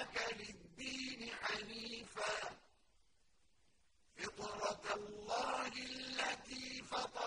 سبيلك للدين حنيفا. فطرة الله التي فطر